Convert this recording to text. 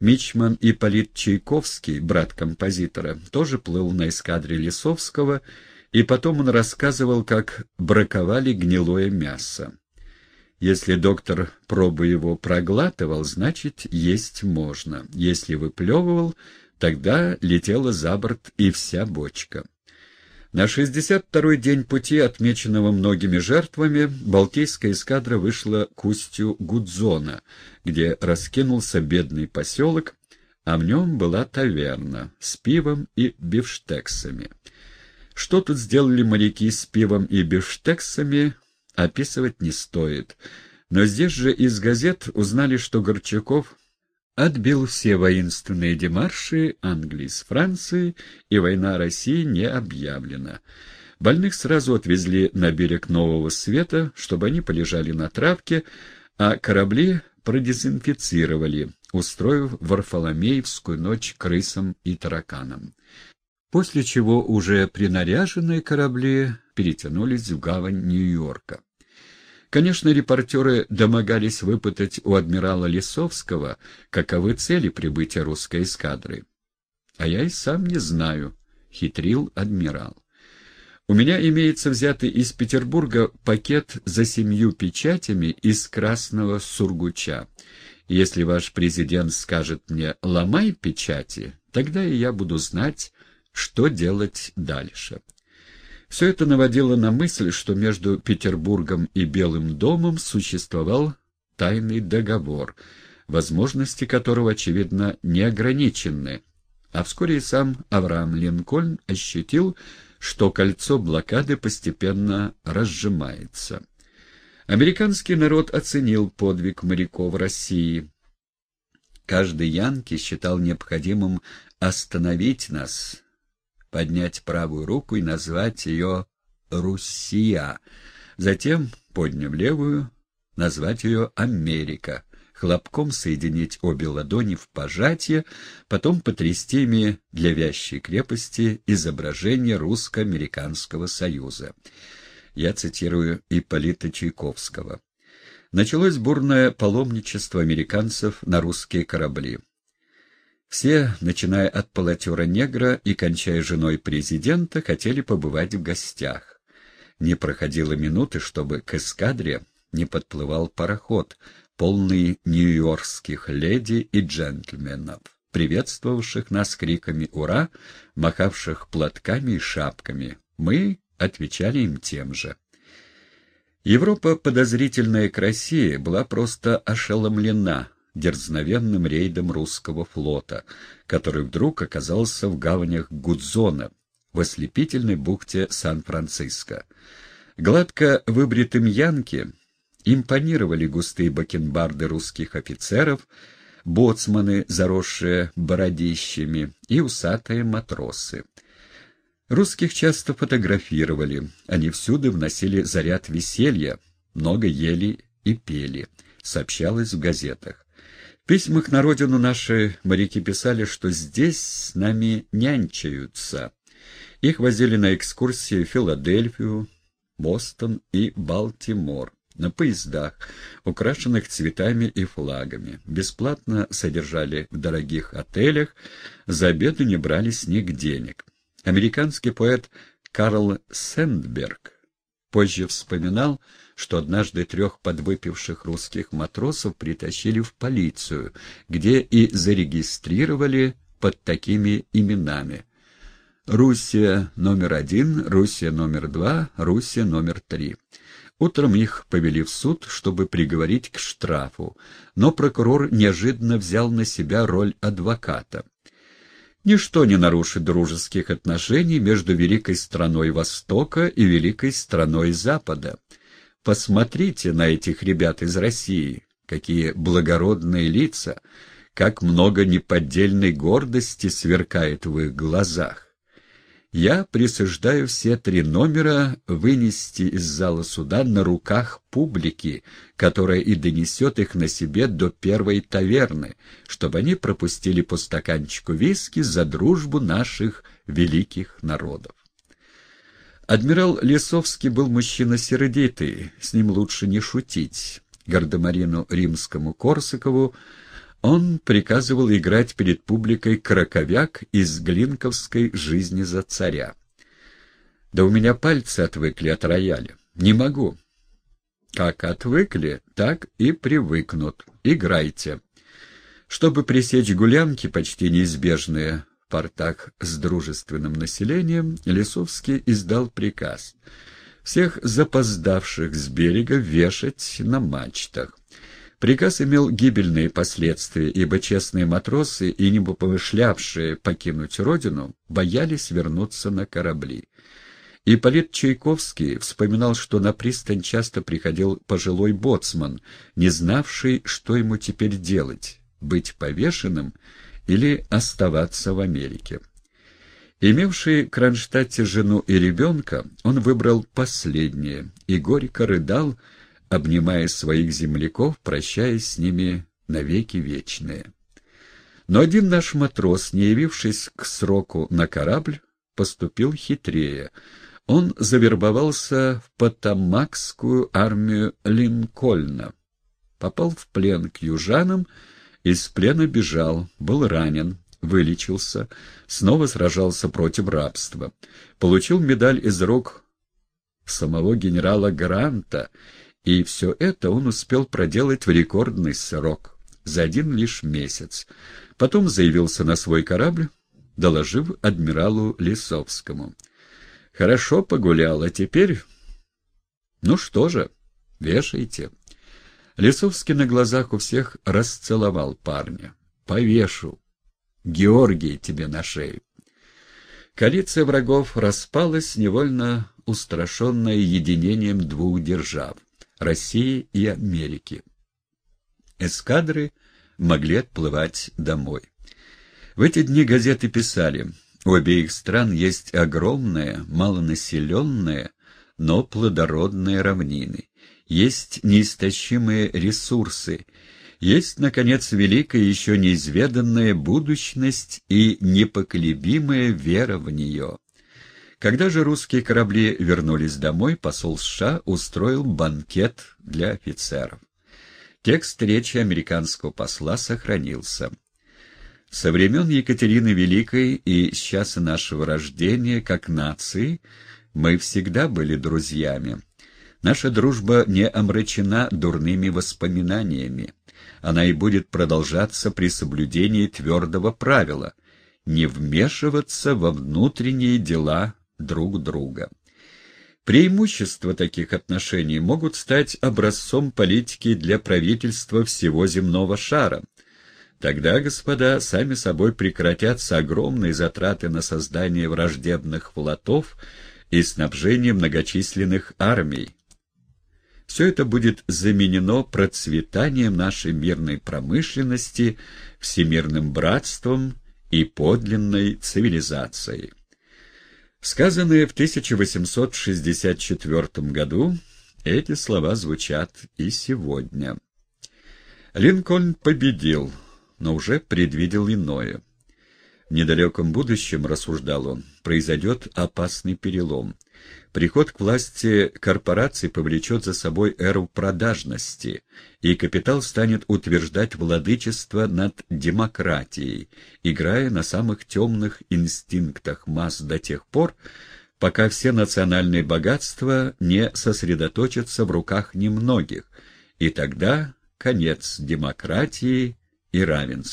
Мичман Ипполит Чайковский, брат композитора, тоже плыл на эскадре Лисовского, и потом он рассказывал, как браковали гнилое мясо. Если доктор пробу его проглатывал, значит, есть можно. Если выплевывал, тогда летела за борт и вся бочка. На 62-й день пути, отмеченного многими жертвами, Балтийская эскадра вышла к устью Гудзона, где раскинулся бедный поселок, а в нем была таверна с пивом и бифштексами. Что тут сделали моряки с пивом и бифштексами, описывать не стоит. Но здесь же из газет узнали, что Горчаков отбил все воинственные демарши Англии с Францией, и война России не объявлена. Больных сразу отвезли на берег Нового Света, чтобы они полежали на травке, а корабли продезинфицировали, устроив Варфоломеевскую ночь крысам и тараканам. После чего уже принаряженные корабли перетянулись в гавань Нью-Йорка. Конечно, репортеры домогались выпытать у адмирала Лисовского, каковы цели прибытия русской эскадры. А я и сам не знаю, — хитрил адмирал. У меня имеется взятый из Петербурга пакет за семью печатями из красного сургуча. Если ваш президент скажет мне «ломай печати», тогда и я буду знать, что делать дальше. Все это наводило на мысль, что между Петербургом и Белым домом существовал тайный договор, возможности которого, очевидно, не ограничены, а вскоре и сам Авраам Линкольн ощутил, что кольцо блокады постепенно разжимается. Американский народ оценил подвиг моряков России. Каждый янки считал необходимым остановить нас, поднять правую руку и назвать ее «Руссия», затем, подняв левую, назвать ее «Америка», хлопком соединить обе ладони в пожатие, потом потрясти ими для вящей крепости изображение русско-американского союза. Я цитирую Ипполита Чайковского. Началось бурное паломничество американцев на русские корабли. Все, начиная от полотера-негра и кончая женой президента, хотели побывать в гостях. Не проходило минуты, чтобы к эскадре не подплывал пароход, полный нью-йоркских леди и джентльменов, приветствовавших нас криками «Ура!», махавших платками и шапками. Мы отвечали им тем же. Европа, подозрительная к России, была просто ошеломлена дерзновенным рейдом русского флота, который вдруг оказался в гаванях Гудзона, в ослепительной бухте Сан-Франциско. Гладко выбритым янки импонировали густые бакенбарды русских офицеров, боцманы, заросшие бородищами, и усатые матросы. Русских часто фотографировали, они всюду вносили заряд веселья, много ели и пели, сообщалось в газетах письмах на родину наши моряки писали, что здесь с нами нянчаются. Их возили на экскурсии в Филадельфию, Бостон и Балтимор на поездах, украшенных цветами и флагами. Бесплатно содержали в дорогих отелях, за обеду не брали с них денег. Американский поэт Карл Сэндберг позже вспоминал, что однажды трех подвыпивших русских матросов притащили в полицию, где и зарегистрировали под такими именами. Руссия номер один, Руссия номер два, Руссия номер три. Утром их повели в суд, чтобы приговорить к штрафу, но прокурор неожиданно взял на себя роль адвоката. Ничто не нарушит дружеских отношений между великой страной Востока и великой страной Запада. Посмотрите на этих ребят из России, какие благородные лица, как много неподдельной гордости сверкает в их глазах. Я присуждаю все три номера вынести из зала суда на руках публики, которая и донесет их на себе до первой таверны, чтобы они пропустили по стаканчику виски за дружбу наших великих народов. Адмирал Лисовский был мужчина сердитый, с ним лучше не шутить. Гардемарину Римскому Корсакову он приказывал играть перед публикой краковяк из глинковской жизни за царя. Да у меня пальцы отвыкли от рояля. Не могу. Как отвыкли, так и привыкнут. Играйте. Чтобы пресечь гулянки, почти неизбежные в портах с дружественным населением, Лисовский издал приказ всех запоздавших с берега вешать на мачтах. Приказ имел гибельные последствия, ибо честные матросы и не помышлявшие покинуть родину боялись вернуться на корабли. И Полит Чайковский вспоминал, что на пристань часто приходил пожилой боцман, не знавший, что ему теперь делать — быть повешенным или оставаться в Америке. Имевший Кронштадте жену и ребенка, он выбрал последнее и горько рыдал, обнимая своих земляков, прощаясь с ними навеки вечные. Но один наш матрос, не явившись к сроку на корабль, поступил хитрее — он завербовался в Потамакскую армию Линкольна, попал в плен к южанам, из плена бежал, был ранен, вылечился, снова сражался против рабства, получил медаль из рук самого генерала Гранта, и все это он успел проделать в рекордный срок, за один лишь месяц. Потом заявился на свой корабль, доложив адмиралу Лисовскому. Хорошо погулял, а теперь... Ну что же, вешайте. Лисовский на глазах у всех расцеловал парня. Повешу. Георгий тебе на шею. Коалиция врагов распалась, невольно устрашенная единением двух держав — России и Америки. Эскадры могли отплывать домой. В эти дни газеты писали — у обеих стран есть огромные, малонаселенные, но плодородные равнины. Есть неистощимые ресурсы. Есть, наконец, великая еще неизведанная будущность и непоколебимая вера в нее. Когда же русские корабли вернулись домой, посол США устроил банкет для офицеров. Текст речи американского посла сохранился. Со времен Екатерины Великой и с часа нашего рождения, как нации, мы всегда были друзьями. Наша дружба не омрачена дурными воспоминаниями. Она и будет продолжаться при соблюдении твердого правила — не вмешиваться во внутренние дела друг друга. Преимущества таких отношений могут стать образцом политики для правительства всего земного шара — Тогда, господа, сами собой прекратятся огромные затраты на создание враждебных флотов и снабжение многочисленных армий. Все это будет заменено процветанием нашей мирной промышленности, всемирным братством и подлинной цивилизацией. Сказанные в 1864 году, эти слова звучат и сегодня. Линкольн победил но уже предвидел иное. В недалеком будущем, рассуждал он, произойдет опасный перелом. Приход к власти корпораций повлечет за собой эру продажности, и капитал станет утверждать владычество над демократией, играя на самых темных инстинктах масс до тех пор, пока все национальные богатства не сосредоточатся в руках немногих, и тогда конец демократии и равенства.